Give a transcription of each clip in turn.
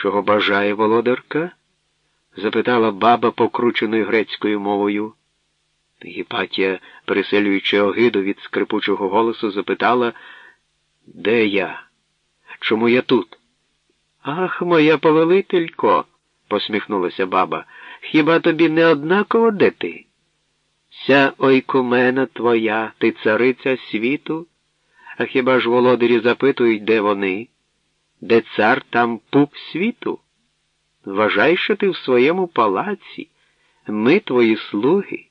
Чого бажає володарка? запитала баба покрученою грецькою мовою. Гіпатія, переселюючи огиду від скрипучого голосу, запитала, де я? Чому я тут? Ах, моя повелителько, посміхнулася баба, хіба тобі не однаково де ти? Ся ойкумена твоя, ти цариця світу? А хіба ж володарі запитують, де вони? Де цар, там пуп світу? Вважай, що ти в своєму палаці, ми твої слуги.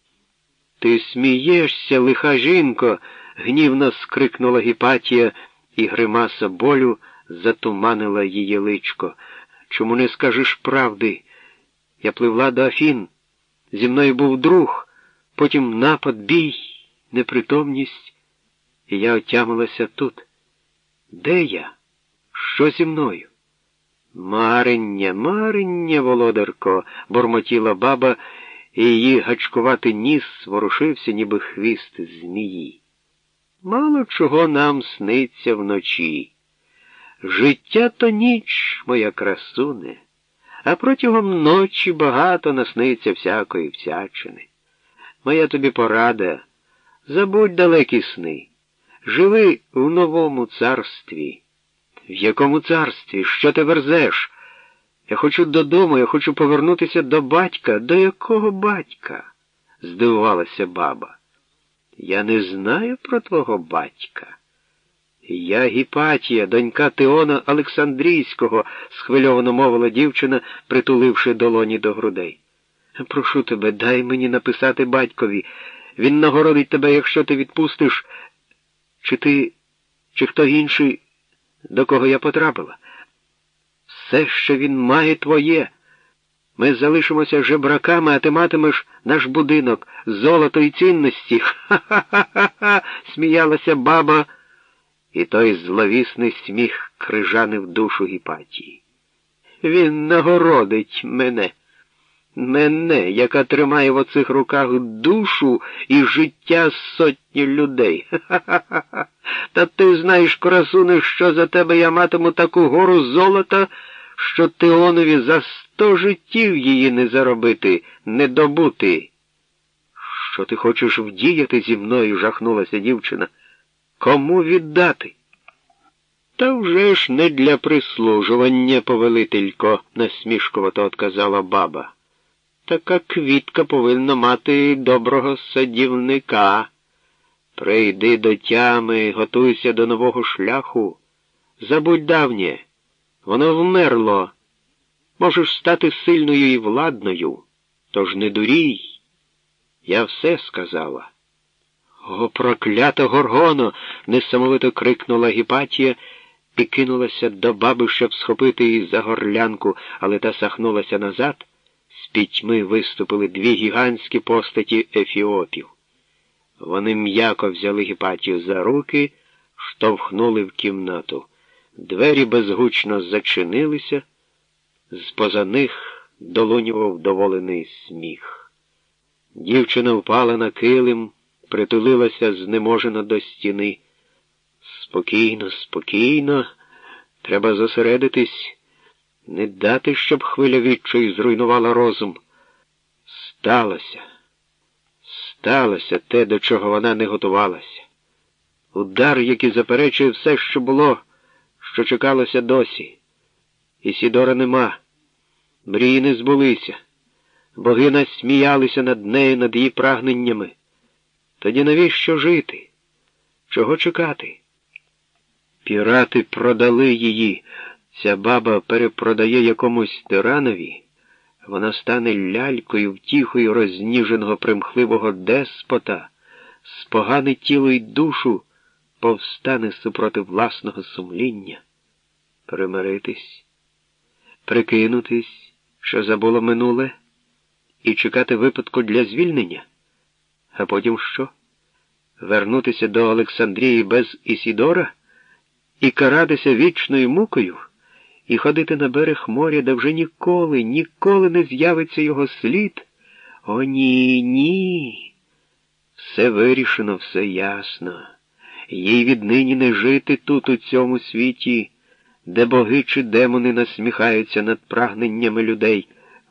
Ти смієшся, лиха жінко, гнівно скрикнула Гіпатія, і гримаса болю затуманила її личко. Чому не скажеш правди? Я пливла до Афін. Зі мною був друг, потім напад, бій, непритомність, і я отямилася тут. Де я? Що зі мною? Марення, марення, володарко, бормотіла баба, і її гачкуватий ніс ворушився, ніби хвіст змії. Мало чого нам сниться вночі. Життя то ніч, моя красуне, а протягом ночі багато насниться всякої всячини. Моя тобі порада, забудь далекі сни, живи в новому царстві. В якому царстві? Що ти верзеш? Я хочу додому, я хочу повернутися до батька. До якого батька? здивувалася баба. Я не знаю про твого батька. Я Гіпатія, донька Теона Олександрійського, схвильовано мовила дівчина, притуливши долоні до грудей. Прошу тебе, дай мені написати батькові. Він нагородить тебе, якщо ти відпустиш, чи ти, чи хто інший, до кого я потрапила. Все, що він має твоє. Ми залишимося жебраками, а ти матимеш наш будинок, золото і цінності. Ха-ха-ха-ха, сміялася баба, і той зловісний сміх крижанив душу Гіпатії. Він нагородить мене, мене, яка тримає в оцих руках душу і життя сотні людей. Ха-ха-ха. Та ти знаєш, красуне, що за тебе я матиму таку гору золота що Теонові за сто життів її не заробити, не добути. Що ти хочеш вдіяти зі мною? жахнулася дівчина. Кому віддати? Та вже ж не для прислужування, повелителько, насмішкувато отказала баба. Така квітка повинна мати доброго садівника. Прийди до тями, готуйся до нового шляху. Забудь давнє. Воно вмерло. Можеш стати сильною і владною, тож не дурій. Я все сказала. О, проклята горгоно. несамовито крикнула Гіпатія і кинулася до баби, щоб схопити її за горлянку, але та сахнулася назад. Пітьми виступили дві гігантські постаті ефіопів. Вони м'яко взяли Гіпатію за руки, штовхнули в кімнату. Двері безгучно зачинилися, з поза них долунював вдоволений сміх. Дівчина впала на килим, притулилася знеможено до стіни. Спокійно, спокійно, треба зосередитись, не дати, щоб хвиля відчою зруйнувала розум. Сталося, сталося те, до чого вона не готувалася. Удар, який заперечує все, що було що чекалося досі. І Сідора нема. Мрії не збулися. Боги насміялися над нею, над її прагненнями. Тоді навіщо жити? Чого чекати? Пірати продали її. Ця баба перепродає якомусь тиранові. Вона стане лялькою, втіхою розніженого примхливого деспота, споганить тіло й душу повстане супроти власного сумління, примиритись, прикинутись, що забуло минуле, і чекати випадку для звільнення, а потім що? Вернутися до Олександрії без Ісідора і каратися вічною мукою, і ходити на берег моря, де вже ніколи, ніколи не з'явиться його слід. О, ні, ні. Все вирішено, все ясно їй віднині не жити тут, у цьому світі. де боги чи демони насміхаються над прагненнями людей.